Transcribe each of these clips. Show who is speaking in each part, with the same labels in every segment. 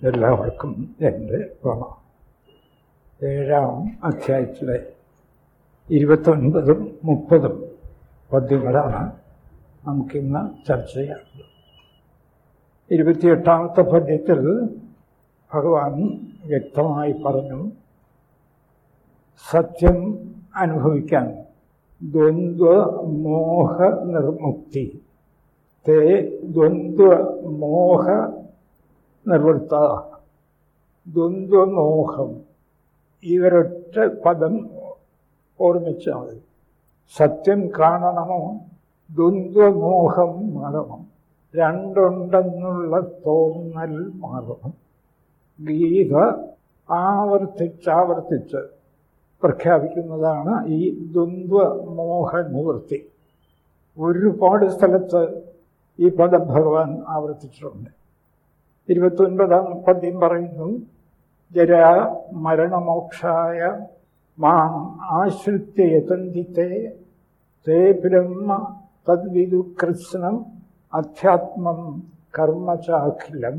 Speaker 1: എല്ലാവർക്കും എന്റെ പ്രണാമം. ഏഴാം അധ്യായത്തിലെ ഇരുപത്തൊൻപതും മുപ്പതും പദ്യങ്ങളാണ് നമുക്കിന്ന് ചർച്ച ചെയ്യാറുള്ളത് ഇരുപത്തിയെട്ടാമത്തെ പദ്യത്തിൽ ഭഗവാൻ വ്യക്തമായി പറഞ്ഞു സത്യം അനുഭവിക്കാൻ ദ്വന്ദ്വ മോഹ നിർമുക്തി തേ ദ്വന്ദ്വ മോഹ നിർവൃത്ത. ദ്വന്ദ്വമോഹം. ഇവരൊറ്റ പദം ഓർമ്മിച്ചാൽ മതി. സത്യം കാണണമോ? ദ്വന്ദ്വമോഹം മാറണം. രണ്ടുണ്ടെന്നുള്ള തോന്നൽ മാറണം. ഗീത ആവർത്തിച്ചാവർത്തിച്ച് പ്രഖ്യാപിക്കുന്നതാണ് ഈ ദ്വന്ദ്വമോഹ നിവൃത്തി. ഒരുപാട് സ്ഥലത്ത് ഈ പദം ഭഗവാൻ ആവർത്തിച്ചിട്ടുണ്ട്. ഇരുപത്തൊൻപതാം പദ്യം പറയുന്നു ജരാ മരണമോക്ഷായ മാം ആശ്രിത്യ യതന്തിത്തെ തേ ബ്രഹ്മ തദ്വിദു കൃഷ്ണം അധ്യാത്മം കർമ്മചാഖിലം.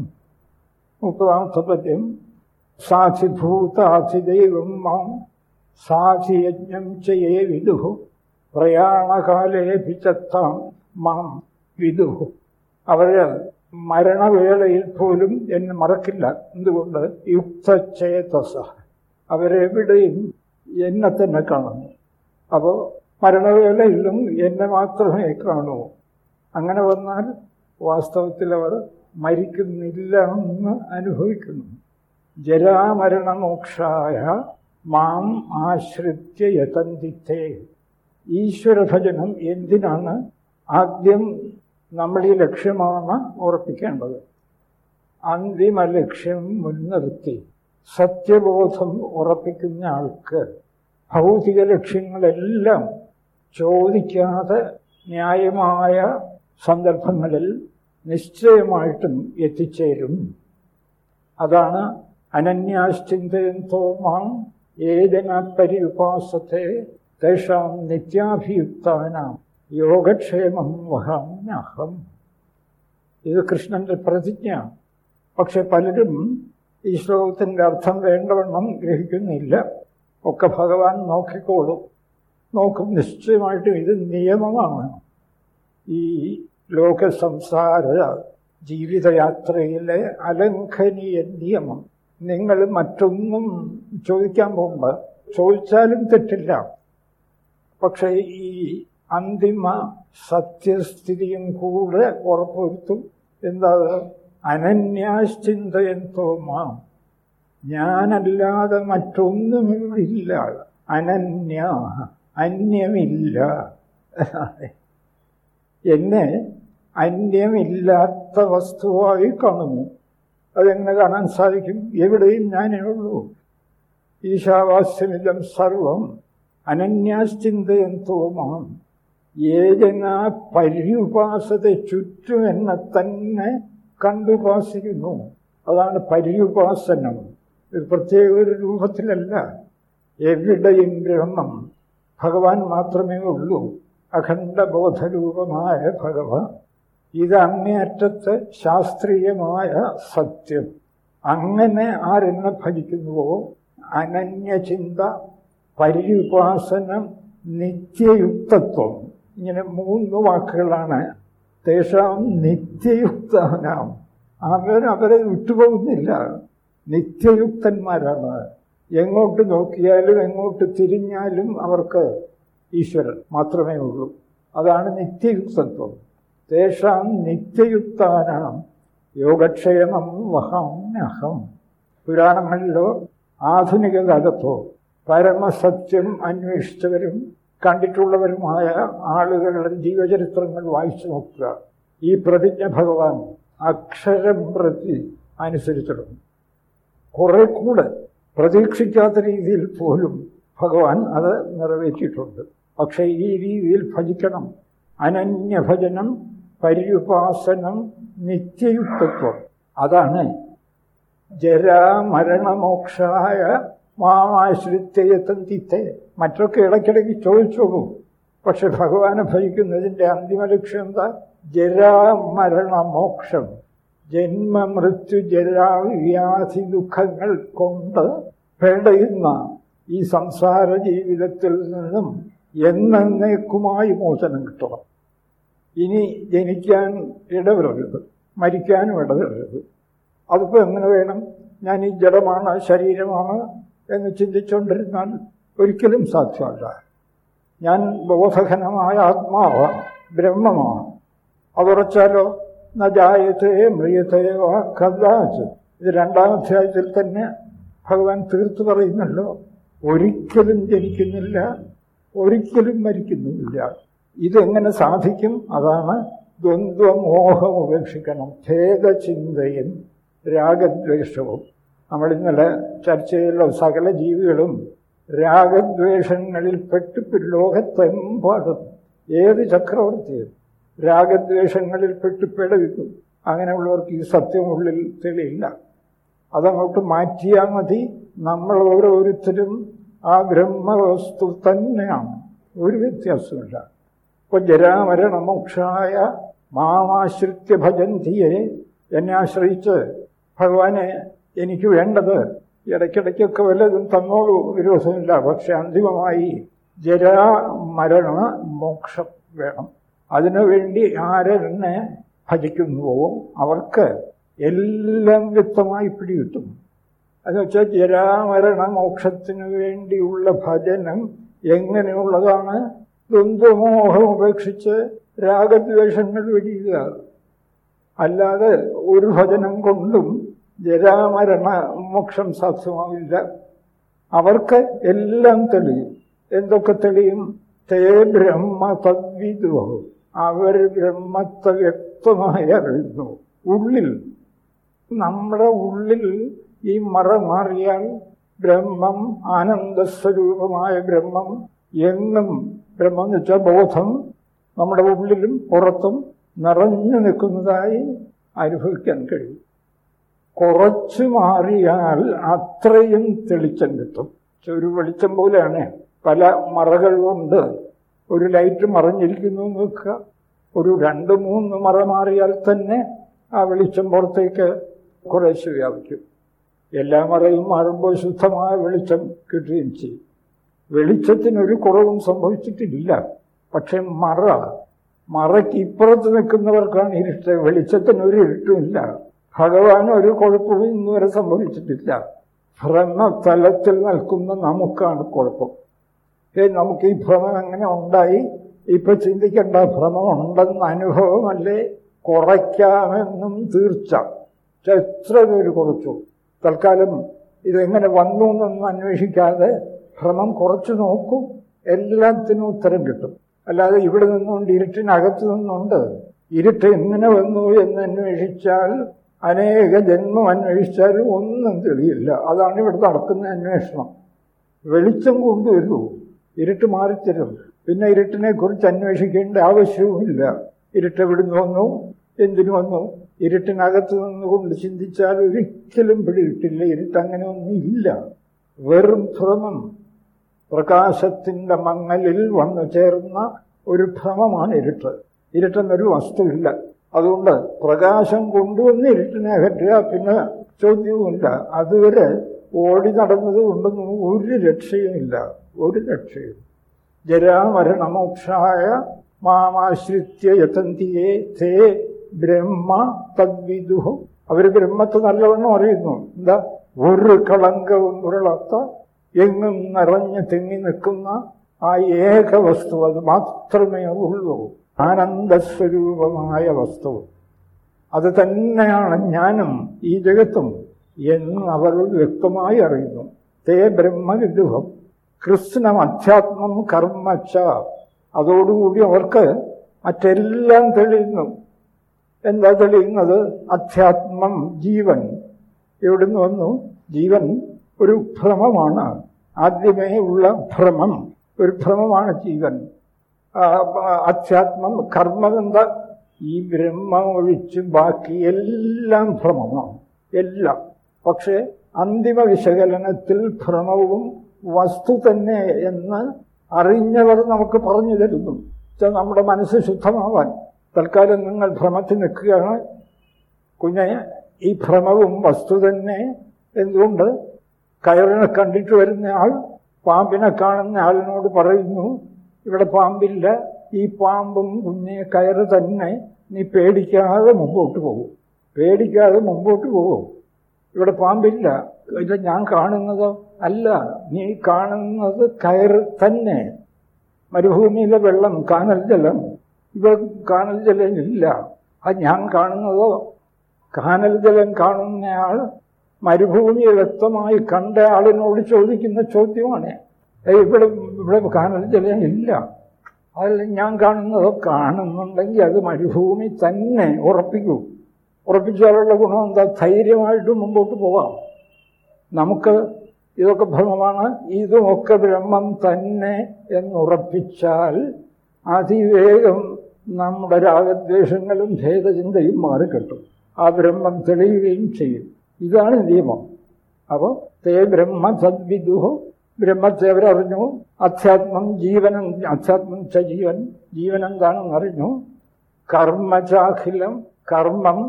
Speaker 1: മുപ്പതാമത്തെ പദ്യം സാധിഭൂതാധിദൈവം മാം സാധിയജ്ഞം ചെയ്യേ വിദു പ്രയാണകാലേ ഭിചത്താം മാം വിദു. അവർ മരണവേളയിൽ പോലും എന്നെ മറക്കില്ല. എന്തുകൊണ്ട്? യുക്തചേതസ അവരെവിടെയും എന്നെ തന്നെ കാണുന്നു. അപ്പോൾ മരണവേളയിലും എന്നെ മാത്രമേ കാണൂ. അങ്ങനെ വന്നാൽ വാസ്തവത്തിൽ അവർ മരിക്കുന്നില്ല എന്ന് അനുഭവിക്കുന്നു. ജരാമരണമോക്ഷായ മാം ആശ്രിത്യ യതന്തിത്തെ. ഈശ്വരഭജനം എന്തിനാണ് ആദ്യം നമ്മൾ ഈ ലക്ഷ്യമാണ് ഉറപ്പിക്കേണ്ടത്? അന്തിമ ലക്ഷ്യം മുൻനിർത്തി സത്യബോധം ഉറപ്പിക്കുന്ന ആൾക്ക് ഭൗതിക ലക്ഷ്യങ്ങളെല്ലാം ചോദിക്കാതെ ന്യായമായ സന്ദർഭങ്ങളിൽ നിശ്ചയമായിട്ടും എത്തിച്ചേരും. അതാണ് അനന്യാശ്ചിന്തയന്തോ മാം ഏജന പരിയുപാസത്തെ തേഷാം നിത്യാഭിയുക്താനാം യോഗക്ഷേമം വഹാമ്യഹം. ഇത് കൃഷ്ണന്റെ പ്രതിജ്ഞ പക്ഷെ പലരും ഈ ശ്ലോകത്തിന്റെ അർത്ഥം വേണ്ടവണ്ണം ഗ്രഹിക്കുന്നില്ല. ഒക്കെ ഭഗവാൻ നോക്കിക്കോളും. നോക്കും നിശ്ചയമായിട്ടും ഇത് നിയമമാണ്. ഈ ലോകസംസാര ജീവിതയാത്രയിലെ അലംഘനീയ നിയമം. നിങ്ങൾ മറ്റൊന്നും ചോദിക്കാൻ പോകുമ്പോൾ ചോദിച്ചാലും തെറ്റില്ല. പക്ഷേ ഈ അന്തിമ സത്യസ്ഥിതിയും കൂടെ ഉറപ്പുവരുത്തും. എന്താ അനന്യാശ്ചിന്തയന്തോ മാം. ഞാനല്ലാതെ മറ്റൊന്നും ഇവിടില്ല അനന്യ അന്യമില്ല. എന്നെ അന്യമില്ലാത്ത വസ്തുവായി കാണുന്നു അതെങ്ങനെ കാണാൻ സാധിക്കും? എവിടെയും ഞാനേ ഉള്ളൂ. ഈശാവാസ്യമിതം സർവം അനന്യാശ്ചിന്തയന്തോ മാം. ഏജന പര്യുപാസത ചുറ്റും എന്നെ തന്നെ കണ്ടുപാസിക്കുന്നു. അതാണ് പര്യുപാസനം ഒരു പ്രത്യേക ഒരു രൂപത്തിലല്ല. എവിടെയും ബ്രഹ്മം ഭഗവാൻ മാത്രമേ ഉള്ളൂ. അഖണ്ഡബോധരൂപമായ ഭഗവാൻ. ഇത് അങ്ങേയറ്റത്ത് ശാസ്ത്രീയമായ സത്യം. അങ്ങനെ ആരെന്നെ ഭജിക്കുന്നുവോ? അനന്യചിന്ത പര്യുപാസനം നിത്യയുക്തത്വം. ഇങ്ങനെ മൂന്ന് വാക്കുകളാണ്. തേഷാം നിത്യയുക്തനാം. അവർ അവരെ വിട്ടുപോകുന്നില്ല. നിത്യയുക്തന്മാരാണ്. എങ്ങോട്ട് നോക്കിയാലും എങ്ങോട്ട് തിരിഞ്ഞാലും അവർക്ക് ഈശ്വരൻ മാത്രമേ ഉള്ളൂ. അതാണ് നിത്യയുക്തത്വം. തേഷാം നിത്യയുക്താനാം. യോഗക്ഷേമം വഹാമ്യഹം പുരാണങ്ങളിലോ ആധുനിക കാലത്തോ പരമസത്യം അന്വേഷിച്ചവരും കണ്ടിട്ടുള്ളവരുമായ ആളുകളുടെ ജീവചരിത്രങ്ങൾ വായിച്ചു നോക്കുക. ഈ പ്രതിജ്ഞ ഭഗവാൻ അക്ഷരം പ്രതി അനുസരിച്ചിടുന്നു. കുറെ കൂടെ പ്രതീക്ഷിക്കാത്ത രീതിയിൽ പോലും ഭഗവാൻ അത് നിറവേറ്റിയിട്ടുണ്ട്. പക്ഷേ ഈ രീതിയിൽ ഭജിക്കണം. അനന്യഭജനം പര്യുപാസനം നിത്യയുക്തത്വം. അതാണ് ജരാമരണമോക്ഷായ മാമാശ്രിത്യയത്തന്തിത്തെ മറ്റൊക്കെ ഇടയ്ക്കിടയ്ക്ക് ചോദിച്ചോളൂ. പക്ഷെ ഭഗവാനെ ഭജിക്കുന്നതിന്റെ അന്തിമ ലക്ഷ്യം എന്താ? ജരാമരണമോക്ഷം. ജന്മമൃത്യു ജരാവ്യാധി ദുഃഖങ്ങൾ കൊണ്ട് പെടയുന്ന ഈ സംസാര ജീവിതത്തിൽ നിന്നും എന്നേക്കുമായി മോചനം കിട്ടണം. ഇനി ജനിക്കാൻ ഇടവരരുത്. മരിക്കാനും ഇടവരരുത്. അതിപ്പോൾ എങ്ങനെ വേണം? ഞാൻ ഈ ജഡമാണ് ശരീരമാണ് എന്ന് ചിന്തിച്ചുകൊണ്ടിരുന്നാൽ ഒരിക്കലും സാധ്യമല്ല. ഞാൻ ബോധഘനമായ ആത്മാവ് ബ്രഹ്മമാണ്. അതുറച്ചാലോ? ന മൃഗത്തെയോ മ്രിയതയോ കഥാച്ച് ഇത് രണ്ടാം അധ്യായത്തിൽ തന്നെ ഭഗവാൻ തീർത്തു പറയുന്നല്ലോ ഒരിക്കലും ജനിക്കുന്നില്ല ഒരിക്കലും മരിക്കുന്നുമില്ല. ഇതെങ്ങനെ സാധിക്കും? അതാണ് ദ്വന്ദ്വമോഹം ഉപേക്ഷിക്കണം. ഖേദചിന്തയും രാഗദ്വേഷവും. നമ്മൾ ഇന്നലെ ചർച്ച ചെയ്തുള്ള സകല ജീവികളും രാഗദ്വേഷങ്ങളിൽ പെട്ട് ലോകത്തെമ്പാടും. ഏത് ചക്രവർത്തിയും രാഗദ്വേഷങ്ങളിൽ പെട്ട് പിടവിക്കും അങ്ങനെയുള്ളവർക്ക് ഈ സത്യം ഉള്ളിൽ തെളിയില്ല. അതങ്ങോട്ട് മാറ്റിയാൽ മതി. നമ്മൾ ഓരോരുത്തരും ആ ബ്രഹ്മവസ്തു തന്നെയാണ്. ഒരു വ്യത്യാസമില്ല ഇപ്പോൾ ജരാമരണമോക്ഷായ മാമാശ്രിത്യ ഭജന്തിയെ എന്നെ ആശ്രയിച്ച് ഭഗവാനെ എനിക്ക് വേണ്ടത് ഇടയ്ക്കിടയ്ക്കൊക്കെ വല്ലതും തന്നോളൂ. വിരോധമില്ല പക്ഷെ അന്തിമമായി ജരാ മരണ മോക്ഷം വേണം. അതിനുവേണ്ടി ആരെന്നെ ഭജിക്കുന്നുവോ? അവർക്ക് എല്ലാം വ്യക്തമായി പിടികിട്ടും. എന്നുവെച്ചാൽ ജരാമരണ മോക്ഷത്തിനു വേണ്ടിയുള്ള ഭജനം എങ്ങനെയുള്ളതാണ്? ദ്വന്ദ്വമോഹം ഉപേക്ഷിച്ച് രാഗദ്വേഷങ്ങൾ വെടിയുക അല്ലാതെ ഒരു ഭജനം കൊണ്ടും ജരാമരണ മോക്ഷം സാധ്യമാവില്ല. അവർക്ക് എല്ലാം തെളിയും. എന്തൊക്കെ തെളിയും? തേ ബ്രഹ്മ തദ്വിദോ. അവർ ബ്രഹ്മത്തെ വ്യക്തമായി അറിയുന്നു. ഉള്ളിൽ നമ്മുടെ ഉള്ളിൽ ഈ മറ മാറിയാൽ ബ്രഹ്മം ആനന്ദസ്വരൂപമായ ബ്രഹ്മം എന്നും ബ്രഹ്മം എന്ന് വെച്ചാൽ ബോധം നമ്മുടെ ഉള്ളിലും പുറത്തും നിറഞ്ഞു നിൽക്കുന്നതായി അനുഭവിക്കാൻ കഴിയും. കുറച്ചു മാറിയാൽ അത്രയും തെളിച്ചം കിട്ടും. ഒരു വെളിച്ചം പോലെയാണ്. പല മറകൾ കൊണ്ട് ഒരു ലൈറ്റ് മറഞ്ഞിരിക്കുന്നു നോക്കുക ഒരു രണ്ട് മൂന്ന് മറ മാറിയാൽ തന്നെ ആ വെളിച്ചം പുറത്തേക്ക് കുറേശ്ശെ വ്യാപിക്കും. എല്ലാ മറയും മാറുമ്പോൾ ശുദ്ധമായ വെളിച്ചം കിട്ടുകയും ചെയ്യും. വെളിച്ചത്തിനൊരു കുറവും സംഭവിച്ചിട്ടില്ല. പക്ഷെ മറ മറയ്ക്ക് ഇപ്പുറത്ത് നിൽക്കുന്നവർക്കാണ് ഇരുട്ട് വെളിച്ചത്തിന് ഒരു ഇരുട്ടുമില്ല ഭഗവാൻ ഒരു കുഴപ്പവും ഇന്നുവരെ സംഭവിച്ചിട്ടില്ല. ഭ്രമതലത്തിൽ നിൽക്കുന്ന നമുക്കാണ് കുഴപ്പം. ഏ നമുക്ക് ഈ ഭ്രമം എങ്ങനെ ഉണ്ടായി? ഇപ്പൊ ചിന്തിക്കേണ്ട ഭ്രമം ഉണ്ടെന്ന അനുഭവമല്ലേ? കുറയ്ക്കാമെന്നും തീർച്ച. എത്ര പേര് കുറച്ചു. തൽക്കാലം ഇതെങ്ങനെ വന്നു എന്നൊന്നും അന്വേഷിക്കാതെ ഭ്രമം കുറച്ചു നോക്കൂ. എല്ലാത്തിനും ഉത്തരം കിട്ടും. അല്ലാതെ ഇവിടെ നിന്നുകൊണ്ട് ഇരുട്ടിനകത്ത് നിന്നുണ്ട്. ഇരുട്ട് എങ്ങനെ വന്നു എന്ന് അന്വേഷിച്ചാൽ അനേക ജന്മം അന്വേഷിച്ചാലും ഒന്നും തെളിയില്ല. അതാണ് ഇവിടെ നടക്കുന്ന അന്വേഷണം. വെളിച്ചം കൊണ്ടുവരൂ. ഇരുട്ട് മാറിത്തരും. പിന്നെ ഇരുട്ടിനെ കുറിച്ച് അന്വേഷിക്കേണ്ട ആവശ്യവുമില്ല. ഇരുട്ട് എവിടുന്ന് വന്നു? എന്തിനു വന്നു? ഇരുട്ടിനകത്ത് നിന്നുകൊണ്ട് ചിന്തിച്ചാൽ ഒരിക്കലും പിടികിട്ടില്ല. ഇരുട്ട് അങ്ങനെ ഒന്നും ഇല്ല. വെറും ഭ്രമം. പ്രകാശത്തിന്റെ മങ്ങലിൽ വന്നു ചേർന്ന ഒരു ഭ്രമമാണ് ഇരുട്ട്. ഇരുട്ടെന്നൊരു വസ്തുവില്ല. അതുകൊണ്ട് പ്രകാശം കൊണ്ടുവന്ന് ഇരുട്ടിനെ അകറ്റുക പിന്നെ ചോദ്യവുമില്ല. അതുവരെ ഓടി നടന്നത് കൊണ്ടൊന്നും ഒരു രക്ഷയുമില്ല. ഒരു രക്ഷയും. ജരാമരണമോക്ഷായ മാമാശ്രിത്യ യതന്തിയെ തേ ബ്രഹ്മ തദ്വിദുഹു അവർ ബ്രഹ്മത്തെ നല്ലവണ്ണം അറിയുന്നു. എന്താ? ഒരു കളങ്കവും ഉരുളത്ത എങ്ങും നിറഞ്ഞു തിങ്ങി നിൽക്കുന്ന ആ ഏക വസ്തു അത് മാത്രമേ ഉള്ളൂ. ആനന്ദസ്വരൂപമായ വസ്തു. അത് തന്നെയാണ് ഞാനും ഈ ജഗത്തും എന്ന് അവർ വ്യക്തമായി അറിയുന്നു. തേ ബ്രഹ്മവിദുഹം. കൃഷ്ണം അധ്യാത്മം കർമ്മച്ച അതോടുകൂടി അവർക്ക് മറ്റെല്ലാം തെളിയുന്നു. എന്താ തെളിയുന്നത്? അധ്യാത്മം ജീവൻ. എവിടുന്ന് വന്നു? ജീവൻ ഒരു ഭ്രമമാണ്. ആദ്യമേ ഉള്ള ഭ്രമം. ഒരു ഭ്രമമാണ് ജീവൻ. അധ്യാത്മം കർമ്മം എന്താ ഈ ബ്രഹ്മം ഒഴിച്ച് ബാക്കി എല്ലാം ഭ്രമമാണ്. എല്ലാം. പക്ഷേ അന്തിമ വിശകലനത്തിൽ ഭ്രമവും വസ്തു തന്നെ എന്ന് അറിഞ്ഞവർ നമുക്ക് പറഞ്ഞു തരുന്നു. നമ്മുടെ മനസ്സ് ശുദ്ധമാവാൻ. തൽക്കാലം നിങ്ങൾ ഭ്രമത്തിൽ നിൽക്കുകയാണ്. കുഞ്ഞെ ഈ ഭ്രമവും വസ്തു തന്നെ എന്തുകൊണ്ട്? കയറിനെ കണ്ടിട്ട് വരുന്ന ആൾ പാമ്പിനെ കാണുന്ന ആളിനോട് പറയുന്നു ഇവിടെ പാമ്പില്ല. ഈ പാമ്പും കുഞ്ഞെ കയറ് തന്നെ നീ പേടിക്കാതെ മുമ്പോട്ട് പോകും. പേടിക്കാതെ മുമ്പോട്ട് പോകും. ഇവിടെ പാമ്പില്ല. ഇത് ഞാൻ കാണുന്നതോ അല്ല. നീ കാണുന്നത് കയറ് തന്നെ. മരുഭൂമിയിലെ വെള്ളം കാനൽ ജലം. ഇവ കാനൽ ജലം ഇല്ല. അത് ഞാൻ കാണുന്നതോ കാനൽ ജലം കാണുന്നയാൾ മരുഭൂമി വ്യക്തമായി കണ്ട ആളിനോട് ചോദിക്കുന്ന ചോദ്യമാണ്. "ഏയ് ഇവിടെ ഇവിടെ കാണലില്ല ഇല്ല. അതിൽ ഞാൻ കാണുന്നതോ കാണുന്നുണ്ടെങ്കിൽ അത് മരുഭൂമി തന്നെ ഉറപ്പിക്കൂ. ഉറപ്പിച്ചാലുള്ള ഗുണം എന്താ? ധൈര്യമായിട്ട് മുമ്പോട്ട് പോകാം നമുക്ക് ഇതൊക്കെ ഭ്രമമാണ്. ഇതുമൊക്കെ ബ്രഹ്മം തന്നെ എന്നുറപ്പിച്ചാൽ അതിവേഗം നമ്മുടെ രാഗദ്വേഷങ്ങളും ഭേദചിന്തയും മാറിക്കിട്ടും. ആ ബ്രഹ്മം തെളിയുകയും ചെയ്യും. ഇതാണ് നിയമം. അപ്പോൾ തേ ബ്രഹ്മ സദ്വിദുഹു ബ്രഹ്മത്തെ അവരറിഞ്ഞു അധ്യാത്മം ജീവനം അധ്യാത്മം ച ജീവൻ ജീവൻ എന്താണെന്ന് അറിഞ്ഞു. കർമ്മചാഖിലം കർമ്മം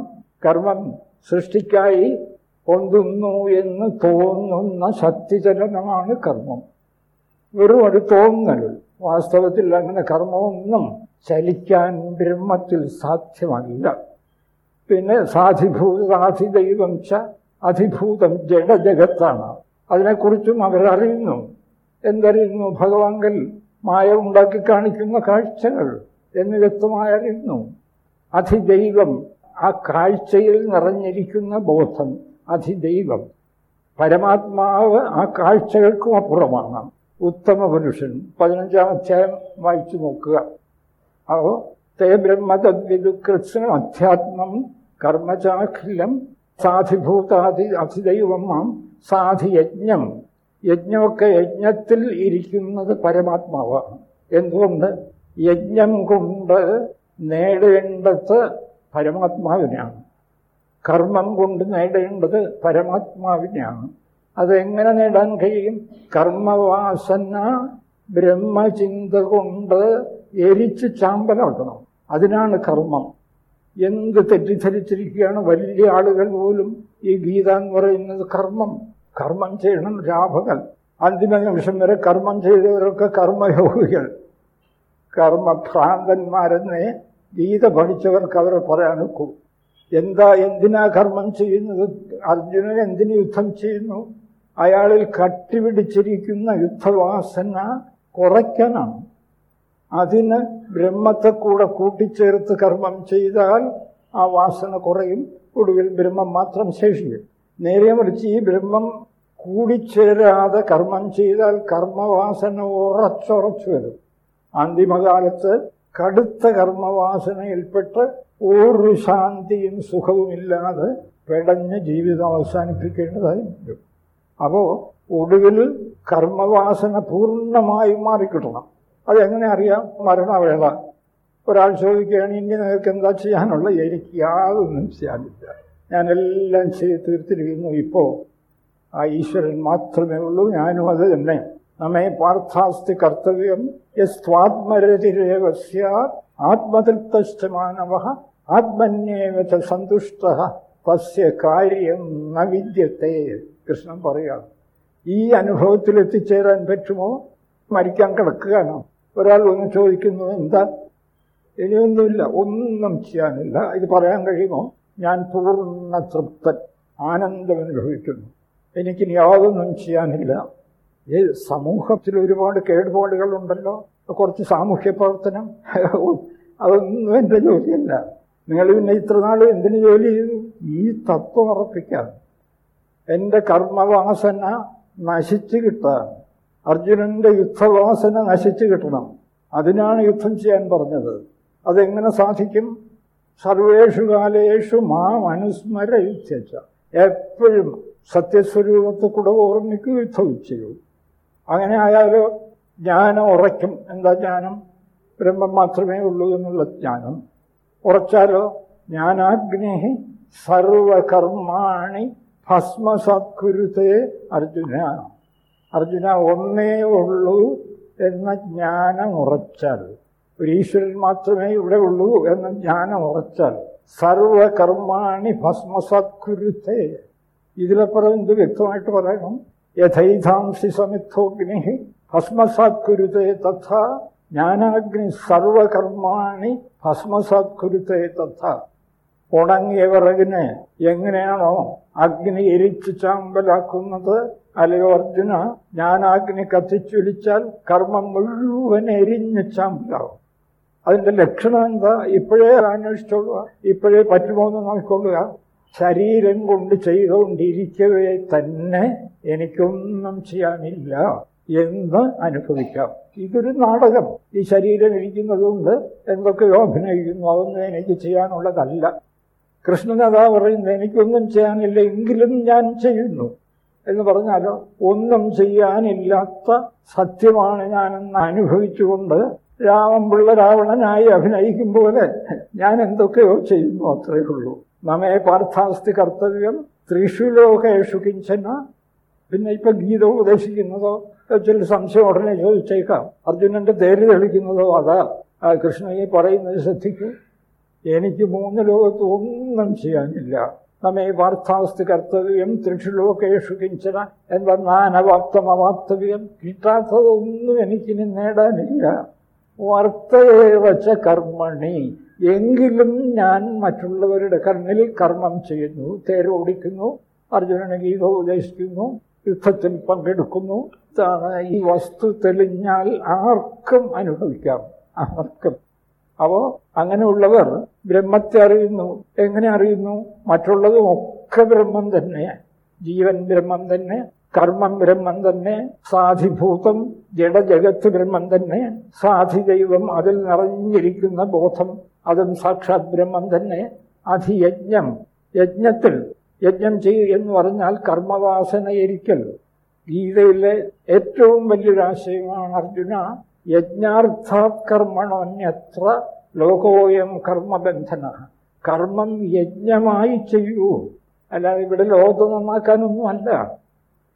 Speaker 1: കർമ്മം സൃഷ്ടിക്കായി പൊന്തുന്നു എന്ന് തോന്നുന്ന ശക്തിചലനമാണ് കർമ്മം. വെറും ഒരു തോന്നൽ. വാസ്തവത്തിൽ അങ്ങനെ കർമ്മമൊന്നും ചലിക്കാൻ ബ്രഹ്മത്തിൽ സാധ്യമല്ല. പിന്നെ സാധിഭൂതാധിദൈവം ച അധിഭൂതം ജഡജഗത്താണ് അതിനെക്കുറിച്ചും അവരറിയുന്നു. എന്തറിയുന്നു? ഭഗവാങ്കൽ മായ ഉണ്ടാക്കി കാണിക്കുന്ന കാഴ്ചകൾ എന്ന് വ്യക്തമായി അറിയുന്നു അധിദൈവം ആ കാഴ്ചയിൽ നിറഞ്ഞിരിക്കുന്ന ബോധം അധിദൈവം പരമാത്മാവ് ആ കാഴ്ചകൾക്കും അപ്പുറമാണ്. ഉത്തമ പുരുഷൻ. പതിനഞ്ചാം അധ്യായം വായിച്ചു നോക്കുക. അപ്പോൾ തേ ബ്രഹ്മതദ്വിദുകൃത്സ അധ്യാത്മം കർമ്മചാഖിലം സാധിഭൂതാധി അധിദൈവമാം സാധിയജ്ഞം. യജ്ഞമൊക്കെ യജ്ഞത്തിൽ ഇരിക്കുന്നത് പരമാത്മാവാണ് എന്തുകൊണ്ട്? യജ്ഞം കൊണ്ട് നേടേണ്ടത് പരമാത്മാവിനെയാണ് കർമ്മം കൊണ്ട് നേടേണ്ടത് പരമാത്മാവിനെയാണ് അതെങ്ങനെ നേടാൻ കഴിയും? കർമ്മവാസന ബ്രഹ്മചിന്ത കൊണ്ട് എരിച്ച് ചാമ്പലാക്കണം. അതിനാണ് കർമ്മം. എന്ത് തെറ്റിദ്ധരിച്ചിരിക്കുകയാണ് വലിയ ആളുകൾ പോലും ഈ ഗീത എന്ന് പറയുന്നത് കർമ്മം. കർമ്മം ചെയ്യണം രാഭകൻ. അന്തിമ നിമിഷം വരെ കർമ്മം ചെയ്തവരൊക്കെ കർമ്മയോഗികൾ. കർമ്മഭ്രാന്തന്മാരെന്നെ ഗീത പഠിച്ചവർക്ക് അവരെ പറയാൻ ഒക്കൂ. എന്താ എന്തിനാ കർമ്മം ചെയ്യുന്നത്? അർജുനൻ എന്തിന് യുദ്ധം ചെയ്യുന്നു? അയാളിൽ കട്ടിപിടിച്ചിരിക്കുന്ന യുദ്ധവാസന കുറയ്ക്കാനാണ്. അതിന് ബ്രഹ്മത്തെ കൂടെ കൂട്ടിച്ചേർത്ത് കർമ്മം ചെയ്താൽ ആ വാസന കുറയും. ഒടുവിൽ ബ്രഹ്മം മാത്രം ശേഷിക്കും. നേരെ മറിച്ച് ഈ ബ്രഹ്മം കൂടിച്ചേരാതെ കർമ്മം ചെയ്താൽ കർമ്മവാസന ഉറച്ചുറച്ചു വരും. അന്തിമകാലത്ത് കടുത്ത കർമ്മവാസനയിൽപ്പെട്ട് ഒരു ശാന്തിയും സുഖവുമില്ലാതെ പെടഞ്ഞ് ജീവിതം അവസാനിപ്പിക്കേണ്ടതായി വരും. അപ്പോൾ ഒടുവിൽ കർമ്മവാസന പൂർണമായും മാറിക്കിട്ടണം. അതെങ്ങനെ അറിയാം? മരണവേള. ഒരാൾ ചോദിക്കുകയാണ് ഇനി നിങ്ങൾക്ക് എന്താ ചെയ്യാനുള്ള എനിക്ക് യാതൊന്നും ചെയ്യാനില്ല. ഞാനെല്ലാം ചെയ്ത് തീർത്തിരിക്കുന്നു. ഇപ്പോൾ ആ ഈശ്വരൻ മാത്രമേ ഉള്ളൂ ഞാനും അത് തന്നെ. നമ്മെ പാർത്ഥാസ്തി കർത്തവ്യം യസ്വാത്മരതിരേവസ്യ ആത്മതൃപ്തമാനവ ആത്മതൃപ്തശ്ച മാനവ ആത്മന്യേവ ച സന്തുഷ്ട തസ്യ കാര്യം ന വിദ്യത്തെ. കൃഷ്ണൻ പറയുക ഈ അനുഭവത്തിൽ എത്തിച്ചേരാൻ പറ്റുമോ? മരിക്കാൻ കിടക്കുകയാണോ. ഒരാൾ ഒന്ന് ചോദിക്കുന്നു എന്താ ഇനിയൊന്നുമില്ല ഒന്നും ചെയ്യാനില്ല. ഇത് പറയാൻ കഴിയുമോ? ഞാൻ പൂർണ തൃപ്തൻ ആനന്ദം അനുഭവിക്കുന്നു. എനിക്കിനി യാതൊന്നും ചെയ്യാനില്ല. ഈ സമൂഹത്തിൽ ഒരുപാട് കേടുപാടുകളുണ്ടല്ലോ. കുറച്ച് സാമൂഹ്യ പ്രവർത്തനം. അതൊന്നും എന്റെ ജോലിയല്ല. നിങ്ങൾ പിന്നെ ഇത്ര നാൾ എന്തിനു ജോലി ചെയ്തു? ഈ തത്വം ഉറപ്പിക്കാം എന്റെ കർമ്മവാസന നശിച്ചു കിട്ടാൻ. അർജുനന്റെ യുദ്ധവാസന നശിച്ചു കിട്ടണം. അതിനാണ് യുദ്ധം ചെയ്യാൻ പറഞ്ഞത്. അതെങ്ങനെ സാധിക്കും? സർവേഷു കാലേഷു മാം അനുസ്മര യുദ്ധ എപ്പോഴും സത്യസ്വരൂപത്തെ കൂടെ ഓർമ്മിക്കുക യുദ്ധം ചെയ്യൂ അങ്ങനെ ആയാലോ ജ്ഞാനം ഉറയ്ക്കും. എന്താ ജ്ഞാനം? ബ്രഹ്മം മാത്രമേ ഉള്ളൂ എന്നുള്ള ജ്ഞാനം. ഉറച്ചാലോ? ജ്ഞാനാഗ്നി സർവകർമാണി ഭസ്മസത്കുരുത്തെ അർജുന. അർജുന ഒന്നേ ഉള്ളൂ എന്ന ജ്ഞാനം ഉറച്ചാൽ. ഒരു ഈശ്വരൻ മാത്രമേ ഇവിടെ ഉള്ളൂ എന്ന് ജ്ഞാനം ഉറച്ചാൽ സർവകർമാണി ഭസ്മസത്കുരുത്തെ ഇതിലപ്പുറം എന്ത് വ്യക്തമായിട്ട് പറയണം? യഥൈതാംസി സമിത്തോഗ്നി ഭസ്മസാത്കുരുത്തെ തഥ. ജ്ഞാനാഗ്നി സർവകർമാണി ഭസ്മസാത്കുരുത്തെ തഥ. ഉണങ്ങിയ വിറകിനെ എങ്ങനെയാണോ അഗ്നി എരിച്ച് ചാമ്പലാക്കുന്നത്? അല്ലയോ അർജുന ജ്ഞാനാഗ്നി കത്തിച്ചൊലിച്ചാൽ കർമ്മം മുഴുവൻ എരിഞ്ഞ് ചാമ്പലാവും. അതിന്റെ ലക്ഷണം എന്താ? ഇപ്പോഴേ അന്വേഷിച്ചോളുക ഇപ്പോഴേ പറ്റുമോ എന്ന് നോക്കിക്കൊള്ളുക. ശരീരം കൊണ്ട് ചെയ്തുകൊണ്ടിരിക്കവേ തന്നെ എനിക്കൊന്നും ചെയ്യാനില്ല എന്ന് അനുഭവിക്കാം. ഇതൊരു നാടകം. ഈ ശരീരം ഇരിക്കുന്നതുകൊണ്ട് എന്തൊക്കെയോ അഭിനയിക്കുന്നു. അതൊന്നും എനിക്ക് ചെയ്യാനുള്ളതല്ല. കൃഷ്ണൻ അതാ പറയുന്നത് എനിക്കൊന്നും ചെയ്യാനില്ല എങ്കിലും ഞാൻ ചെയ്യുന്നു. എന്ന് പറഞ്ഞാലോ ഒന്നും ചെയ്യാനില്ലാത്ത സത്യമാണ് ഞാനെന്ന് അനുഭവിച്ചുകൊണ്ട് രാമൻപിള്ള രാവണനായി പോലെ ഞാൻ എന്തൊക്കെയോ ചെയ്യുന്നു അത്രയേ ഉള്ളൂ. നമ്മേ പാർത്ഥാസ്തി കർത്തവ്യം ത്രിഷു ലോകേഷു കിഞ്ചന. പിന്നെ ഇപ്പൊ ഗീത ഉപദേശിക്കുന്നതോ ചില സംശയം ഉടനെ ചോദിച്ചേക്കാം. അർജുനന്റെ തേര് തെളിക്കുന്നതോ അതാ. ആ കൃഷ്ണ ഈ പറയുന്നത് ശ്രദ്ധിക്കൂ. എനിക്ക് മൂന്ന് ലോകത്ത് ഒന്നും ചെയ്യാനില്ല. നമ്മെ വാർത്ഥാസ്തി കർത്തവ്യം ത്രിഷുലോകേഷു കിഞ്ചന നാനവാപ്തം അവാപ്തവ്യം കിട്ടാത്തതൊന്നും എനിക്കിനി നേടാനില്ല. വർത്തവച്ച കർമ്മണി. എങ്കിലും ഞാൻ മറ്റുള്ളവരുടെ കണ്ണിൽ കർമ്മം ചെയ്യുന്നു തേരോടിക്കുന്നു അർജുനന് ഗീത ഉപദേശിക്കുന്നു യുദ്ധത്തിൽ പങ്കെടുക്കുന്നു. ഇതാണ് ഈ വസ്തു തെളിഞ്ഞാൽ ആർക്കും അനുഭവിക്കാം ആർക്കും. അപ്പോ അങ്ങനെയുള്ളവർ ബ്രഹ്മത്തെ അറിയുന്നു. എങ്ങനെ അറിയുന്നു? മറ്റുള്ളതും ഒക്കെ ബ്രഹ്മം തന്നെ ജീവൻ ബ്രഹ്മം തന്നെ. കർമ്മം ബ്രഹ്മം തന്നെ സാധിഭൂതം ജഡജഗത്ത് ബ്രഹ്മം തന്നെ സാധിദൈവം. അതിൽ നിറഞ്ഞിരിക്കുന്ന ബോധം അതും സാക്ഷാത് ബ്രഹ്മം തന്നെ അധിയജ്ഞം. യജ്ഞത്തിൽ യജ്ഞം ചെയ്യുക എന്ന് പറഞ്ഞാൽ കർമ്മവാസനയിരിക്കൽ. ഗീതയിലെ ഏറ്റവും വലിയൊരാശയമാണ് അർജുന യജ്ഞാർത്ഥാത് കർമ്മണോന്യത്ര ലോകോയം കർമ്മബന്ധന. കർമ്മം യജ്ഞമായി ചെയ്യൂ. അല്ലാതെ ഇവിടെ ലോകം നന്നാക്കാനൊന്നും അല്ല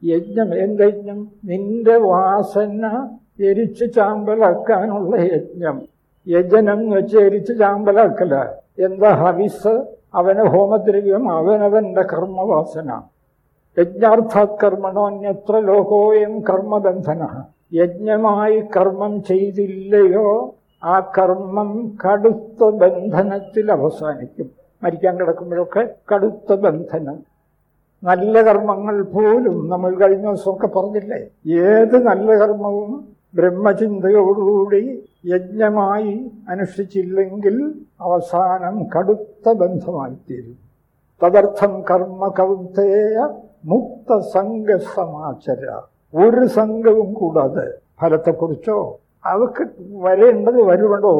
Speaker 1: യജ്ഞം എന്ത് യജ്ഞം. നിന്റെ വാസന എരിച്ച് ചാമ്പലാക്കാനുള്ള യജ്ഞം. യജനം വെച്ച് എരിച്ച് ചാമ്പലാക്കല. എന്താ ഹവിസ്? അവന് ഹോമദ്രവ്യം അവനവന്റെ കർമ്മവാസന. യജ്ഞാർത്ഥാത് ലോകോയം കർമ്മബന്ധന. യജ്ഞമായി കർമ്മം ചെയ്തില്ലയോ ആ കർമ്മം കടുത്ത ബന്ധനത്തിൽ അവസാനിക്കും. മരിക്കാൻ കിടക്കുമ്പോഴൊക്കെ കടുത്ത ബന്ധനം. നല്ല കർമ്മങ്ങൾ പോലും നമ്മൾ കഴിഞ്ഞ ദിവസമൊക്കെ പറഞ്ഞില്ലേ? ഏത് നല്ല കർമ്മവും ബ്രഹ്മചിന്തയോടുകൂടി യജ്ഞമായി അനുഷ്ഠിച്ചില്ലെങ്കിൽ അവസാനം കടുത്ത ബന്ധമായിത്തീരും. തദർത്ഥം കർമ്മ കൗന്തേയ മുക്ത സംഘ സമാചര. ഒരു സംഘവും കൂടാതെ ഫലത്തെക്കുറിച്ചോ അവക്ക് വരേണ്ടത് വരുവണ്ടോ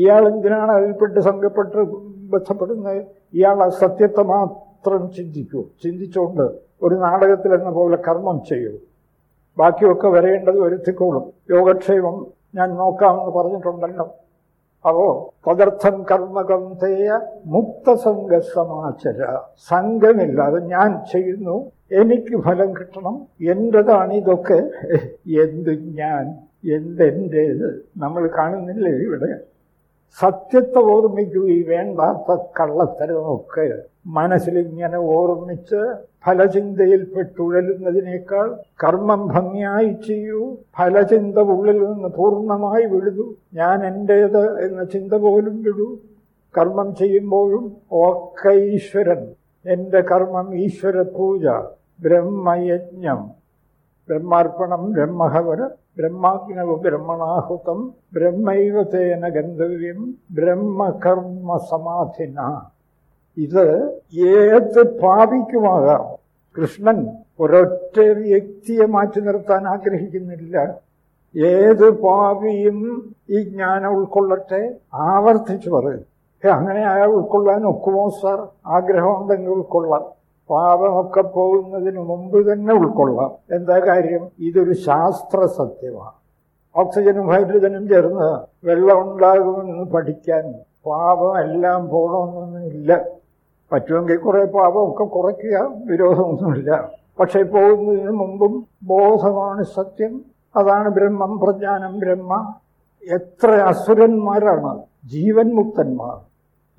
Speaker 1: ഇയാൾ എന്തിനാണ് അതിൽപ്പെട്ട് സംഘപ്പെട്ട് ബന്ധപ്പെടുന്നത്? ഇയാൾ സത്യത്തെ മാത്രം ചിന്തിക്കൂ. ചിന്തിച്ചുകൊണ്ട് ഒരു നാടകത്തിൽ എന്ന പോലെ കർമ്മം ചെയ്യൂ. ബാക്കിയൊക്കെ വരേണ്ടത് വരുത്തിക്കോളും. യോഗക്ഷേമം ഞാൻ നോക്കാമെന്ന് പറഞ്ഞിട്ടുണ്ടല്ലോ. അപ്പോ തദർത്ഥം കർമ്മകന്ധേയ മുക്തസംഘ സമാചര സംഘമില്ലാതെ ഞാൻ ചെയ്യുന്നു. എനിക്ക് ഫലം കിട്ടണം. എന്റേതാണ് ഇതൊക്കെ? എന്ത് ഞാൻ? എന്തെന്റേത് നമ്മൾ കാണുന്നില്ലേ ഇവിടെ? സത്യത്തെ ഈ വേണ്ടാത്ത കള്ളത്തരമൊക്കെ. മനസ്സിലിങ്ങനെ ഓർമ്മിച്ച് ഫലചിന്തയിൽപ്പെട്ടുഴലുന്നതിനേക്കാൾ കർമ്മം ഭംഗിയായി ചെയ്യൂ. ഫലചിന്ത ഉള്ളിൽ നിന്ന് പൂർണമായി വിടുതു ഞാൻ എന്റേത് എന്ന ചിന്ത പോലും വിടൂ. കർമ്മം ചെയ്യുമ്പോഴും ഒക്കെ ഈശ്വരൻ. എന്റെ കർമ്മം ഈശ്വര പൂജ ബ്രഹ്മയജ്ഞം. ബ്രഹ്മാർപ്പണം ബ്രഹ്മഹവര ബ്രഹ്മാഗ്നവ ബ്രഹ്മണാഹുതം ബ്രഹ്മൈവതേന ഗന്ധവ്യം ബ്രഹ്മകർമ്മ സമാധിന ഇത് ഏത് പാപിക്കുമാകാം കൃഷ്ണൻ ഒരൊറ്റ വ്യക്തിയെ മാറ്റി നിർത്താൻ ആഗ്രഹിക്കുന്നില്ല. ഏത് പാപിയും ഈ ജ്ഞാനം ഉൾക്കൊള്ളട്ടെ? ആവർത്തിച്ചു പറയും. അങ്ങനെ അയാൾ ഉൾക്കൊള്ളാൻ ഒക്കുമോ സാർ? ആഗ്രഹമുണ്ടെങ്കിൽ ഉൾക്കൊള്ളാം. പാപമൊക്കെ പോകുന്നതിന് മുമ്പ് തന്നെ ഉൾക്കൊള്ളാം. എന്താ കാര്യം? ഇതൊരു ശാസ്ത്ര സത്യമാണ്. ഓക്സിജനും ഹൈഡ്രജനും ചേർന്ന് വെള്ളം ഉണ്ടാകുമെന്ന് പഠിക്കാൻ പാപം എല്ലാം പോകണമെന്നൊന്നുമില്ല പറ്റുമെങ്കിൽ കുറേ പാപമൊക്കെ കുറയ്ക്കുക വിരോധമൊന്നുമില്ല. പക്ഷേ പോകുന്നതിന് മുമ്പും ബോധമാണ് സത്യം. അതാണ് ബ്രഹ്മം പ്രജ്ഞാനം ബ്രഹ്മ. എത്ര അസുരന്മാരാണ്. ജീവൻ മുക്തന്മാർ.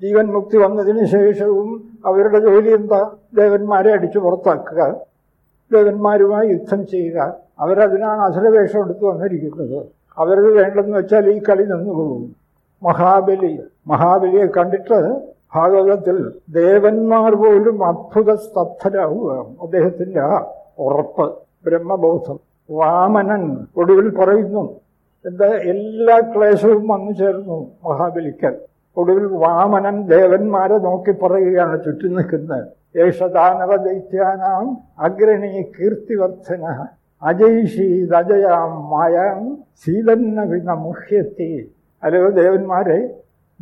Speaker 1: ജീവൻ മുക്തി വന്നതിന് ശേഷവും അവരുടെ ജോലി എന്താ? ദേവന്മാരെ അടിച്ചു പുറത്താക്കുക. ദേവന്മാരുമായി യുദ്ധം ചെയ്യുക. അവരതിനാണ് അസുരവേഷം എടുത്തു വന്നിരിക്കുന്നത്. അവരത് വേണ്ടെന്ന് വെച്ചാൽ ഈ കളി നിന്നു പോകും മഹാബലി. മഹാബലിയെ കണ്ടിട്ട് ഭാഗവതത്തിൽ ദേവന്മാർ പോലും അത്ഭുത സ്തബ്ധരാവുക അദ്ദേഹത്തിന്റെ ആ ഉറപ്പ് ബ്രഹ്മബോധം വാമനൻ ഒടുവിൽ പറയുന്നു എന്താ എല്ലാ ക്ലേശവും വന്നു ചേർന്നു മഹാബലിക്കൽ. ഒടുവിൽ വാമനൻ ദേവന്മാരെ നോക്കി പറയുകയാണ് ചുറ്റും നിൽക്കുന്നത്. യേശദാനവ ദൈത്യാനാം അഗ്രണി കീർത്തിവർദ്ധന അജയ്ഷീതജയാം മായാം ശീതന്ന വിന മുഹ്യത്തി. അല്ലയോ ദേവന്മാരെ?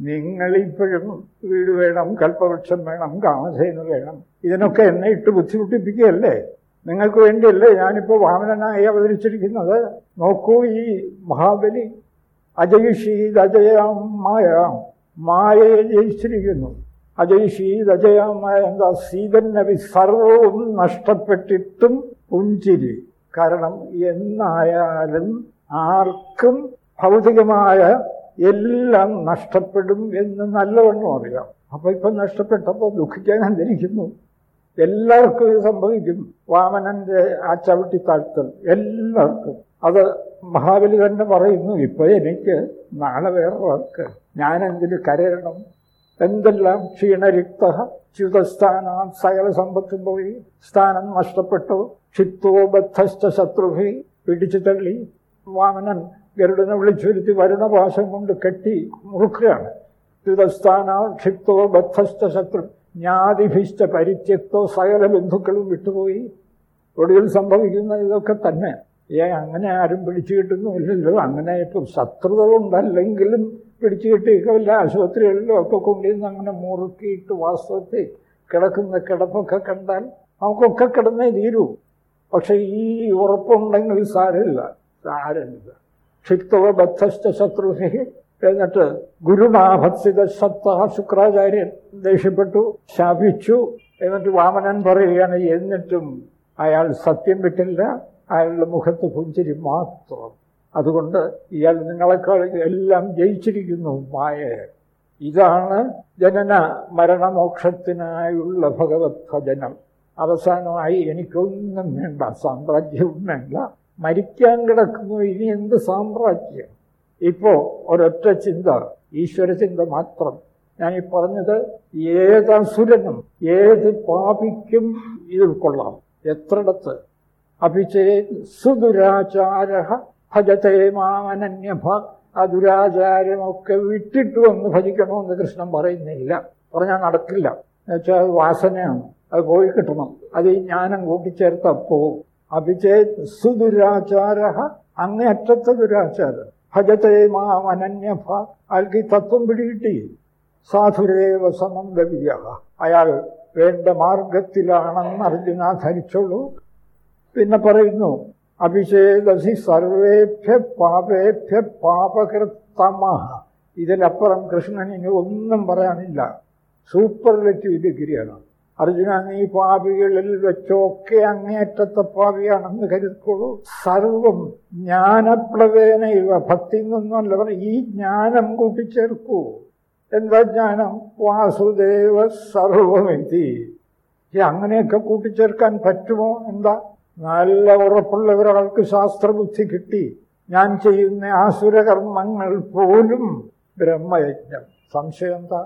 Speaker 1: നിങ്ങളിപ്പോഴും വീട് വേണം കൽപ്പവൃക്ഷം വേണം കാമധേനു വേണം. ഇതിനൊക്കെ എന്നെ ഇട്ട് ബുദ്ധിമുട്ടിപ്പിക്കുകയല്ലേ? നിങ്ങൾക്ക് വേണ്ടിയല്ലേ ഞാനിപ്പോൾ വാമനനായി അവതരിച്ചിരിക്കുന്നത്? നോക്കൂ ഈ മഹാബലി. അജയ്ഷീത് അജയാം മായ. മായയെ ജയിച്ചിരിക്കുന്നു. അജയ്ഷീത് അജയാം മായ എന്താ? സീതൻ നബി സർവവും നഷ്ടപ്പെട്ടിട്ടും പുഞ്ചിരി. കാരണം എന്നായാലും ആർക്കും ഭൗതികമായ എല്ലാം നഷ്ടപ്പെടും എന്ന് നല്ലവണ്ണം അറിയാം. അപ്പൊ ഇപ്പൊ നഷ്ടപ്പെട്ടപ്പോൾ ദുഃഖിക്കാൻ എന്തിരിക്കുന്നു? എല്ലാവർക്കും ഇത് സംഭവിക്കും. വാമനന്റെ ആ ചവിട്ടി താഴ്ത്തൽ എല്ലാവർക്കും. അത് മഹാബലി തന്നെ പറയുന്നു ഇപ്പൊ എനിക്ക് നാളെ വേറൊരാൾക്ക് ഞാൻ കരയണം? എന്തെല്ലാം ക്ഷീണരിക്ത ച്യുതസ്ഥാനം സകല സമ്പത്തും പോയി. സ്ഥാനം നഷ്ടപ്പെട്ടു. ക്ഷിപ്തോ ബദ്ധസ്ഥ ശത്രുഭി പിടിച്ചു തള്ളി. വാമനൻ ഗരുഡനെ വിളിച്ചുരുത്തി വരുണപാശം കൊണ്ട് കെട്ടി മുറുക്കുകയാണ്. ച്യുതസ്ഥാന ക്ഷിപ്തോ ബദ്ധസ്ഥ ശത്രു. ജ്ഞാതിഭിഷ്ട പരിത്യക്തോ സകല ബന്ധുക്കളും വിട്ടുപോയി. ഒടുവിൽ സംഭവിക്കുന്ന ഇതൊക്കെ തന്നെ. ഏ അങ്ങനെ ആരും പിടിച്ചു കിട്ടുന്നുമില്ലല്ലോ അങ്ങനെ ഇപ്പം ശത്രുത കൊണ്ടല്ലെങ്കിലും പിടിച്ചു കിട്ടിയൊക്കെ വല്ല ആശുപത്രികളിലും ഒക്കെ കൊണ്ടിരുന്ന് അങ്ങനെ മുറുക്കിയിട്ട് വാസ്തവത്തിൽ കിടക്കുന്ന കിടപ്പൊക്കെ കണ്ടാൽ നമുക്കൊക്കെ കിടന്നേ തീരൂ. പക്ഷെ ഈ ഉറപ്പുണ്ടെങ്കിൽ സാരമില്ല. സാരമില്ല. ക്ഷിപ്തവ ബദ്ധസ്ഥ ശത്രുഹി എന്നിട്ട് ഗുരുമാഭത്സിത സത്ത ശുക്രാചാര്യൻ ദേഷ്യപ്പെട്ടു ശാപിച്ചു. എന്നിട്ട് വാമനൻ പറയുകയാണ് എന്നിട്ടും അയാൾ സത്യം വിട്ടില്ല. അയാളുടെ മുഖത്ത് പുഞ്ചിരി മാത്രം. അതുകൊണ്ട് ഇയാൾ നിങ്ങളെക്കാൾ എല്ലാം ജയിച്ചിരിക്കുന്നു മായ. ഇതാണ് ജനന മരണമോക്ഷത്തിനായുള്ള ഭഗവത് ഭജനം അവസാനമായി എനിക്കൊന്നും വേണ്ട സാമ്രാജ്യവും വേണ്ട. മരിക്കാൻ കിടക്കുന്നു. ഇനി എന്ത് സാമ്രാജ്യം? ഇപ്പോ ഒരൊറ്റ ചിന്ത ഈശ്വര ചിന്ത മാത്രം. ഞാൻ ഈ പറഞ്ഞത് ഏത് അസുരനും ഏത് പാപിക്കും ഇത് ഉൾക്കൊള്ളാം. എത്രയിടത്ത് അഭിചേ സുദുരാചാര ഭജത്തെ മാമനന്യഭ. ആ ദുരാചാരമൊക്കെ വിട്ടിട്ട് വന്ന് ഭജിക്കണമെന്ന് കൃഷ്ണൻ പറയുന്നില്ല. പറഞ്ഞാൽ നടക്കില്ല. എന്നുവെച്ചാൽ അത് വാസനയാണ്. അത് പോയി കിട്ടണം. അത് ഈ ജ്ഞാനം കൂട്ടിച്ചേർത്തപ്പോ അഭിചേ സുദുരാചാര അങ്ങേയറ്റത്തെ ദുരാചാരം. ഭജത്തെ മാം അനന്യഭ അയാൾക്ക് ഈ തത്വം പിടികിട്ടി. സാധുരേവ സമന്തവ്യ അയാൾ വേണ്ട മാർഗത്തിലാണെന്ന് അർജുന ധരിച്ചോളൂ. പിന്നെ പറയുന്നു അഭിഷേകസി സർവേഭ്യ പാപേഭ്യ പാപകൃത്തമ. ഇതിലപ്പുറം കൃഷ്ണൻ ഒന്നും പറയാനില്ല. സൂപ്പർലെറ്റീവ് ഡിഗ്രിയാണ്. അർജുന നീ പാപികളിൽ വെച്ചൊക്കെ അങ്ങേറ്റത്തെ പാപിയാണെന്ന് കരുതിക്കോളൂ സർവം ജ്ഞാനപ്ലവേന ഇവ ഭക്തി നിന്നല്ല ഈ ജ്ഞാനം കൂട്ടിച്ചേർക്കൂ. എന്താ ജ്ഞാനം? വാസുദേവ സർവമെത്തി ഈ അങ്ങനെയൊക്കെ കൂട്ടിച്ചേർക്കാൻ പറ്റുമോ? എന്താ? നല്ല ഉറപ്പുള്ള ഒരാൾക്ക് ശാസ്ത്രബുദ്ധി കിട്ടി. ഞാൻ ചെയ്യുന്ന ആസുരകർമ്മങ്ങൾ പോലും ബ്രഹ്മയജ്ഞം. സംശയം എന്താ?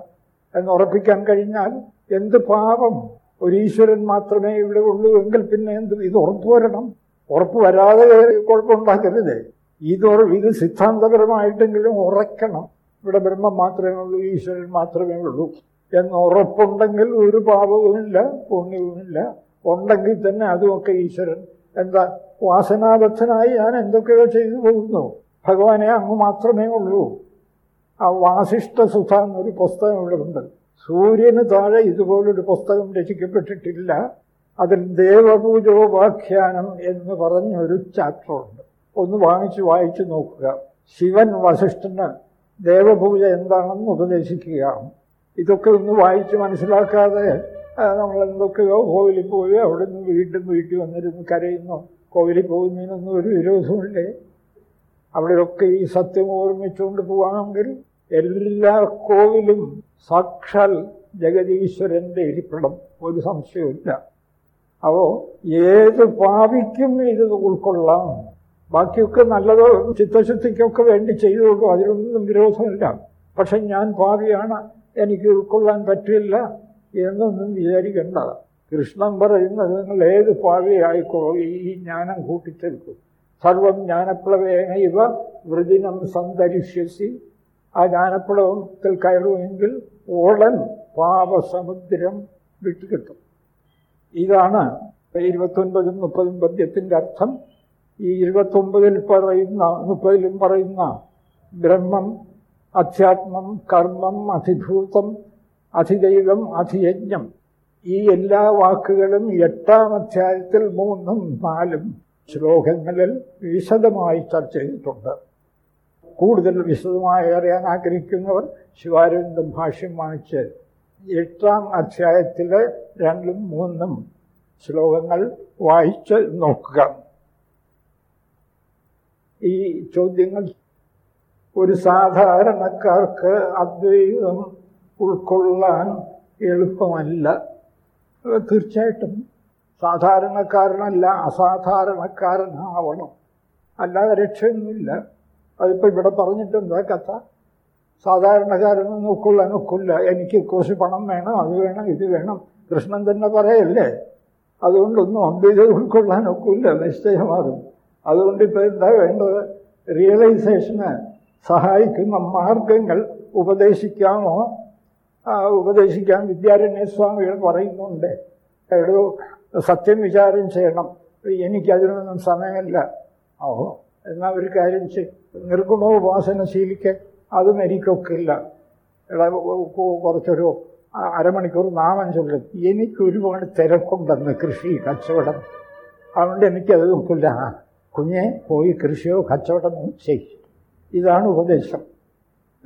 Speaker 1: എന്ന് ഉറപ്പിക്കാൻ കഴിഞ്ഞാൽ എന്ത് പാപം? ഒരു ഈശ്വരൻ മാത്രമേ ഇവിടെ ഉള്ളൂ എങ്കിൽ പിന്നെ എന്ത്? ഇത് ഉറപ്പ് വരണം. ഉറപ്പ് വരാതെ കുഴപ്പമുണ്ടാക്കരുത്. ഇത് ഇത് സിദ്ധാന്തപരമായിട്ടെങ്കിലും ഉറക്കണം ഇവിടെ ബ്രഹ്മം മാത്രമേ ഉള്ളൂ ഈശ്വരൻ മാത്രമേ ഉള്ളൂ എന്ന് ഉറപ്പുണ്ടെങ്കിൽ ഒരു പാപവുമില്ല പുണ്യവുമില്ല ഉണ്ടെങ്കിൽ തന്നെ അതുമൊക്കെ ഈശ്വരൻ. എന്താ? വാസനാബദ്ധനായി ഞാൻ എന്തൊക്കെയോ ചെയ്തു പോകുന്നു. ഭഗവാനെ അങ്ങ് മാത്രമേ ഉള്ളൂ. ആ വാസിഷ്ഠ സുധ എന്നൊരു പുസ്തകം ഇവിടെ ഉണ്ട്. സൂര്യന് താഴെ ഇതുപോലൊരു പുസ്തകം രചിക്കപ്പെട്ടിട്ടില്ല. അതിൽ ദേവപൂജോപാഖ്യാനം എന്ന് പറഞ്ഞൊരു ചാപ്റ്ററുണ്ട്. ഒന്ന് വാങ്ങിച്ച് വായിച്ചു നോക്കുക. ശിവൻ വസിഷ്ഠന് ദേവപൂജ എന്താണെന്ന് ഉപദേശിക്കുകയാണ് ഇതൊക്കെ ഒന്ന് വായിച്ച് മനസ്സിലാക്കാതെ നമ്മൾ എന്തൊക്കെയോ കോവിലിൽ പോയി അവിടെ നിന്ന് വീണ്ടും വീട്ടിൽ വന്നിരുന്ന് കരയുന്നു. കോവിലിൽ പോകുന്നതിനൊന്നും ഒരു വിരോധമില്ലേ അവിടെയൊക്കെ ഈ സത്യം ഓർമ്മിച്ചുകൊണ്ട് പോവാണെങ്കിൽ എല്ലാ കോവിലും സാക്ഷാൽ ജഗതീശ്വരന്റെ ഇരിപ്പിടം. ഒരു സംശയമില്ല അപ്പോ ഏത് പാപിക്കും ഇത് ഉൾക്കൊള്ളാം. ബാക്കിയൊക്കെ നല്ലതോ ചിത്തശുദ്ധിക്കൊക്കെ വേണ്ടി ചെയ്തോളൂ. അതിലൊന്നും വിരോധമില്ല. പക്ഷെ ഞാൻ പാവിയാണ് എനിക്ക് ഉൾക്കൊള്ളാൻ പറ്റില്ല എന്നൊന്നും വിചാരിക്കേണ്ട. കൃഷ്ണൻ പറയുന്നത് നിങ്ങൾ ഏത് പാവിയായിക്കോളൂ ഈ ജ്ഞാനം കൂട്ടിച്ചേർക്കും. സർവം ജ്ഞാനപ്ലവേന ഇവ വൃദിനം സന്തരിഷ്യസി ആ ജ്ഞാനപ്ലവത്തിൽ കയറുമെങ്കിൽ ഓളൻ പാപസമുദ്രം വിട്ടുകിട്ടും. ഇതാണ് ഇരുപത്തൊൻപതും മുപ്പതും പദ്യത്തിന്റെ അർത്ഥം. ഈ ഇരുപത്തൊമ്പതിൽ പറയുന്ന മുപ്പതിലും പറയുന്ന ബ്രഹ്മം അധ്യാത്മം കർമ്മം അധിഭൂതം അധിദൈവം അധിയജ്ഞം ഈ എല്ലാ വാക്കുകളും എട്ടാം അധ്യായത്തിൽ മൂന്നും നാലും ശ്ലോകങ്ങളിൽ വിശദമായി ചർച്ച ചെയ്തിട്ടുണ്ട്. കൂടുതൽ വിശദമായി അറിയാൻ ആഗ്രഹിക്കുന്നവർ ശിവാരവിന്ദ ഭാഷ്യം വാങ്ങിച്ച് എട്ടാം അധ്യായത്തിലെ രണ്ടും മൂന്നും ശ്ലോകങ്ങൾ വായിച്ച് നോക്കുക. ഈ ചോദ്യങ്ങൾ ഒരു സാധാരണക്കാർക്ക് അദ്വൈതം ഉൾക്കൊള്ളാൻ എളുപ്പമല്ല. തീർച്ചയായിട്ടും സാധാരണക്കാരനല്ല അസാധാരണക്കാരനാവണം. അല്ലാതെ രക്ഷയൊന്നുമില്ല. അതിപ്പോൾ ഇവിടെ പറഞ്ഞിട്ടെന്താ കഥ? സാധാരണക്കാരനൊന്നും ഒക്കില്ല എനിക്ക് കുറച്ച് പണം വേണം അത് വേണം ഇത് വേണം. കൃഷ്ണൻ തന്നെ പറയല്ലേ? അതുകൊണ്ടൊന്നും അദ്വൈതം ഉൾക്കൊള്ളാൻ ഒക്കില്ല നിശ്ചയമാകും. അതുകൊണ്ട് ഇപ്പോൾ എന്താ വേണ്ടത്? റിയലൈസേഷന് സഹായിക്കുന്ന മാർഗങ്ങൾ ഉപദേശിക്കാമോ? ഉപദേശിക്കാൻ വിദ്യാരണ്യ സ്വാമികൾ പറയുന്നുണ്ട്. എടോ സത്യം വിചാരം ചെയ്യണം. എനിക്കതിനൊന്നും സമയമില്ല. ഓ എന്നാൽ ഒരു കാര്യം ചെയ്. നിർഗുണോപാസന ശീലിക്ക് അതും എനിക്കൊക്കില്ല. കുറച്ചൊരു അരമണിക്കൂർ നാമം ചൊല്ലും. എനിക്ക് ഒരുപാട് തിരക്കുണ്ടെന്ന് കൃഷി കച്ചവടം. അതുകൊണ്ട് എനിക്കത് നോക്കില്ല കുഞ്ഞെ പോയി കൃഷിയോ കച്ചവടമോ ചെയ്യും ഇതാണ് ഉപദേശം.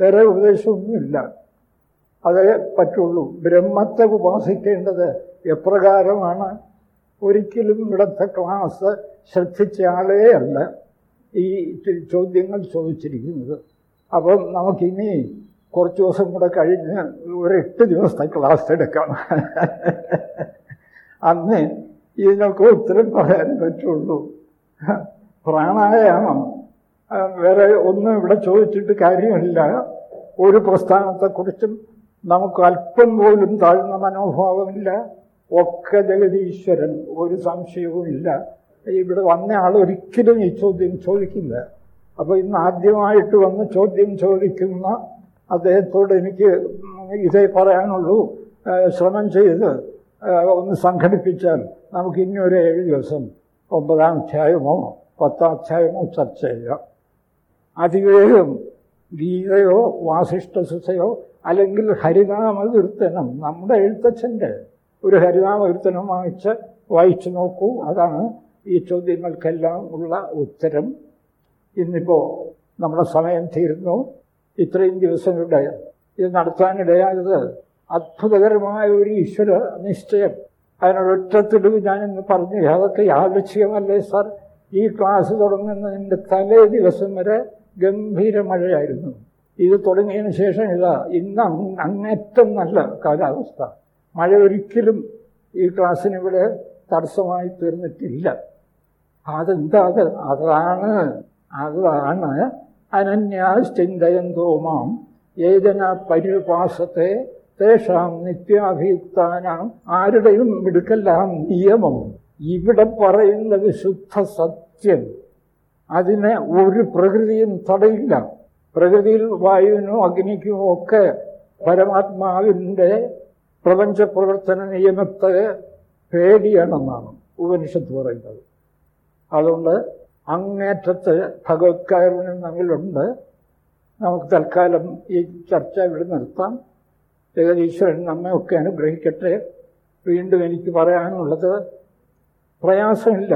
Speaker 1: വേറെ ഉപദേശമൊന്നുമില്ല. അതേ പറ്റുള്ളൂ. ബ്രഹ്മത്തെ ഉപാസിക്കേണ്ടത് എപ്രകാരമാണ്? ഒരിക്കലും ഇവിടുത്തെ ക്ലാസ് ശ്രദ്ധിച്ച ആളേ അല്ല ഈ ചോദ്യങ്ങൾ ചോദിച്ചിരിക്കുന്നത്. അപ്പം നമുക്കിനി കുറച്ച് ദിവസം കൂടെ കഴിഞ്ഞ് ഒരു എട്ട് ദിവസത്തെ ക്ലാസ് എടുക്കാം. അന്ന് ഇതിനൊക്കെ ഉത്തരം പറയാൻ പറ്റുള്ളൂ. പ്രാണായാമം. വേറെ ഒന്നും ഇവിടെ ചോദിച്ചിട്ട് കാര്യമില്ല. ഒരു പ്രസ്ഥാനത്തെക്കുറിച്ചും നമുക്ക് അല്പം പോലും താഴ്ന്ന മനോഭാവമില്ല. ഒക്കെ ജഗതീശ്വരൻ ഒരു സംശയവുമില്ല. ഇവിടെ വന്ന ആൾ ഒരിക്കലും ഈ ചോദ്യം ചോദിക്കില്ല. അപ്പോൾ ഇന്ന് ആദ്യമായിട്ട് വന്ന് ചോദ്യം ചോദിക്കുന്ന അദ്ദേഹത്തോട് എനിക്ക് ഇതേ പറയാനുള്ളൂ. ശ്രമം ചെയ്ത് ഒന്ന് സംഘടിപ്പിച്ചാൽ നമുക്ക് ഇനി ഒരു ഏഴ് ദിവസം ഒമ്പതാം അധ്യായമോ പത്താം അധ്യായമോ ചർച്ച ചെയ്യാം. അതിവേഗം ഗീതയോ വാസിഷ്ഠസുസയോ അല്ലെങ്കിൽ ഹരിനാമ കീർത്തനം നമ്മുടെ എഴുത്തച്ഛന്റെ ഒരു ഹരിനാമ കീർത്തനം വാങ്ങിച്ച് വായിച്ചു നോക്കൂ. അതാണ് ഈ ചോദ്യങ്ങൾക്കെല്ലാം ഉള്ള ഉത്തരം. ഇന്നിപ്പോൾ നമ്മുടെ സമയം തീരുന്നു. ഇത്രയും ദിവസം ഇവിടെ ഇത് നടത്താനിടയായത് അത്ഭുതകരമായ ഒരു ഈശ്വര നിശ്ചയം. അതിനൊരൊറ്റ തെളിവ് ഞാനിന്ന് പറഞ്ഞു. അതൊക്കെ യാദൃച്ഛികമല്ലേ സാർ? ഈ ക്ലാസ് തുടങ്ങുന്നതിന്റെ തലേ ദിവസം വരെ ഗംഭീര മഴയായിരുന്നു. ഇത് തുടങ്ങിയതിന് ശേഷം ഇതാ ഇന്ന് അങ്ങേറ്റം നല്ല കാലാവസ്ഥ. മഴ ഒരിക്കലും ഈ ക്ലാസ്സിനിവിടെ തടസ്സമായി തീർന്നിട്ടില്ല. അതെന്താ അത് അതാണ് അതാണ് അനന്യാശ്ചിന്തയന്തോ മാം. ഏതന പരിപാസത്തെ തേഷാം നിത്യാഭിയുക്താനാം ആരുടെയും മിടുക്കെല്ലാം നിയമം. ഇവിടെ പറയുന്നത് ശുദ്ധ സത്യം. അതിനെ ഒരു പ്രകൃതിയും തടയില്ല. പ്രകൃതിയിൽ വായുവിനോ അഗ്നിക്കുമോ ഒക്കെ പരമാത്മാവിന്റെ പ്രപഞ്ച പ്രവർത്തന നിയമത്തെ പേടിയാണെന്നാണ് ഉപനിഷത്ത് പറയുന്നത്. അതുകൊണ്ട് അങ്ങേറ്റത്ത് ഭഗവത്കാരുണ്യം നമ്മിലുണ്ട്. നമുക്ക് തൽക്കാലം ഈ ചർച്ച ഇവിടെ നിർത്താം. ജഗതീശ്വരൻ നമ്മയൊക്കെ അനുഗ്രഹിക്കട്ടെ. വീണ്ടും എനിക്ക് പറയാനുള്ളത് പ്രയാസമില്ല.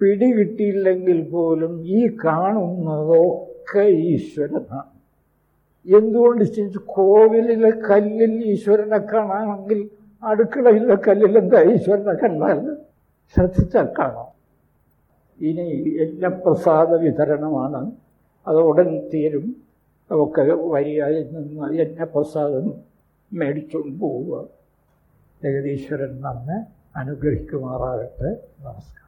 Speaker 1: പിടി കിട്ടിയില്ലെങ്കിൽ പോലും ഈ കാണുന്നതൊക്കെ ഈശ്വരനാണ്. എന്തുകൊണ്ട് കോവിലിലെ കല്ലിൽ ഈശ്വരനെ കാണാമെങ്കിൽ അടുക്കളയിലെ കല്ലിൽ എന്താ ഈശ്വരനെ കണ്ടാൽ? ശ്രദ്ധിച്ചാൽ കാണാം. ഇനി യജ്ഞപ്രസാദ വിതരണമാണ്. അത് ഉടൻ തീരും. ഒക്കെ വരിയായി നിന്ന് എന്നെ പ്രസാദം മേടിച്ചുകൊണ്ട് പോവുക. ജഗതീശ്വരൻ നമ്മെ അനുഗ്രഹിക്കുമാറാകട്ടെ. നമസ്കാരം.